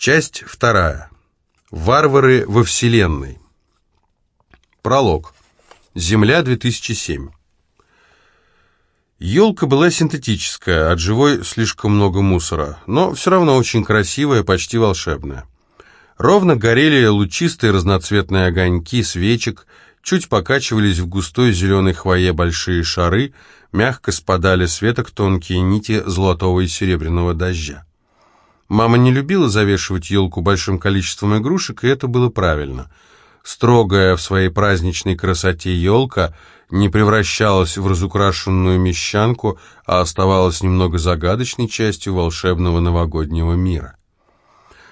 Часть вторая. Варвары во Вселенной. Пролог. Земля 2007. Елка была синтетическая, от живой слишком много мусора, но все равно очень красивая, почти волшебная. Ровно горели лучистые разноцветные огоньки свечек, чуть покачивались в густой зеленой хвое большие шары, мягко спадали с веток тонкие нити золотого и серебряного дождя. Мама не любила завешивать елку большим количеством игрушек, и это было правильно. Строгая в своей праздничной красоте елка не превращалась в разукрашенную мещанку, а оставалась немного загадочной частью волшебного новогоднего мира.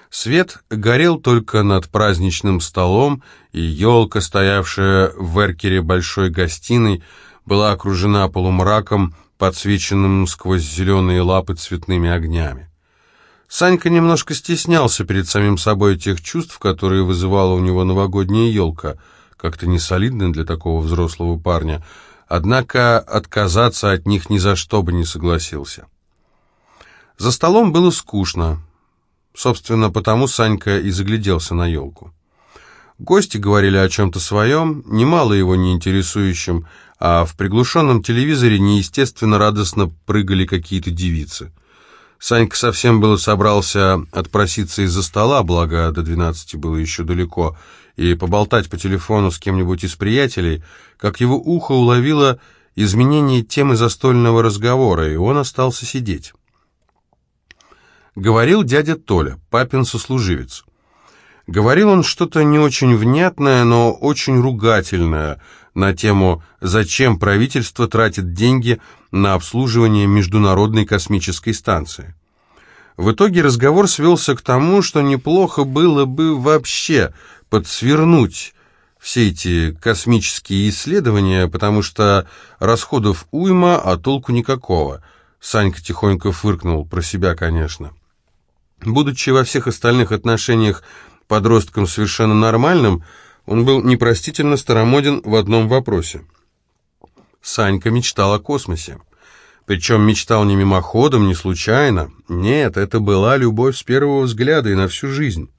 Свет горел только над праздничным столом, и елка, стоявшая в эркере большой гостиной, была окружена полумраком, подсвеченным сквозь зеленые лапы цветными огнями. Санька немножко стеснялся перед самим собой тех чувств, которые вызывала у него новогодняя елка, как-то несолидно для такого взрослого парня, однако отказаться от них ни за что бы не согласился. За столом было скучно. Собственно, потому Санька и загляделся на елку. Гости говорили о чем-то своем, немало его не интересующем, а в приглушенном телевизоре неестественно радостно прыгали какие-то девицы. Санька совсем было собрался отпроситься из-за стола, благо до двенадцати было еще далеко, и поболтать по телефону с кем-нибудь из приятелей, как его ухо уловило изменение темы застольного разговора, и он остался сидеть. Говорил дядя Толя, папин сослуживец. Говорил он что-то не очень внятное, но очень ругательное на тему «Зачем правительство тратит деньги на обслуживание Международной космической станции?». В итоге разговор свелся к тому, что неплохо было бы вообще подсвернуть все эти космические исследования, потому что расходов уйма, а толку никакого. Санька тихонько фыркнул, про себя, конечно. Будучи во всех остальных отношениях подростком совершенно нормальным, он был непростительно старомоден в одном вопросе. Санька мечтал о космосе. Причем мечтал не мимоходом, не случайно. Нет, это была любовь с первого взгляда и на всю жизнь.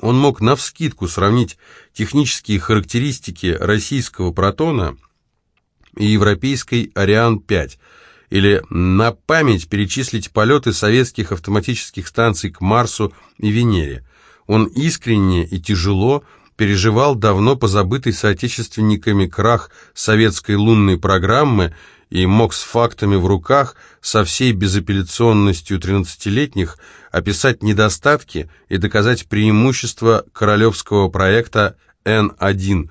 Он мог навскидку сравнить технические характеристики российского протона и европейской Ариан-5, или на память перечислить полеты советских автоматических станций к Марсу и Венере. Он искренне и тяжело переживал давно позабытый соотечественниками крах советской лунной программы и мог с фактами в руках со всей безапелляционностью 13-летних описать недостатки и доказать преимущества королевского проекта Н-1,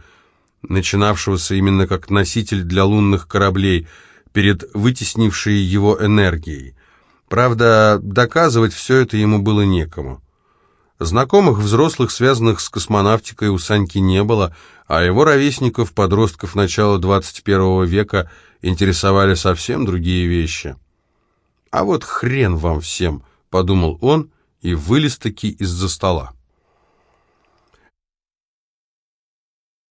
начинавшегося именно как носитель для лунных кораблей – перед вытеснившей его энергией. Правда, доказывать все это ему было некому. Знакомых взрослых, связанных с космонавтикой, у Саньки не было, а его ровесников, подростков начала 21 века, интересовали совсем другие вещи. «А вот хрен вам всем!» — подумал он и вылез таки из-за стола.